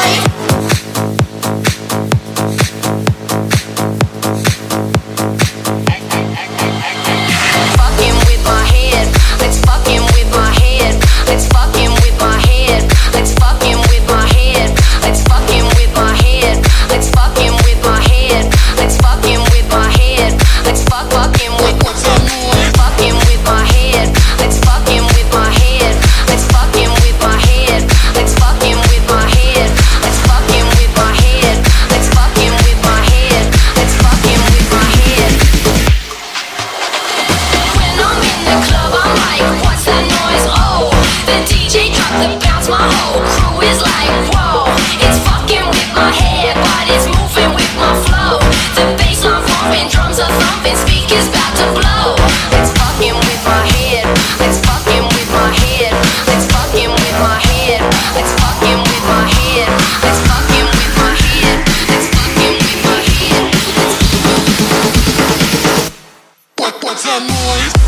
boy.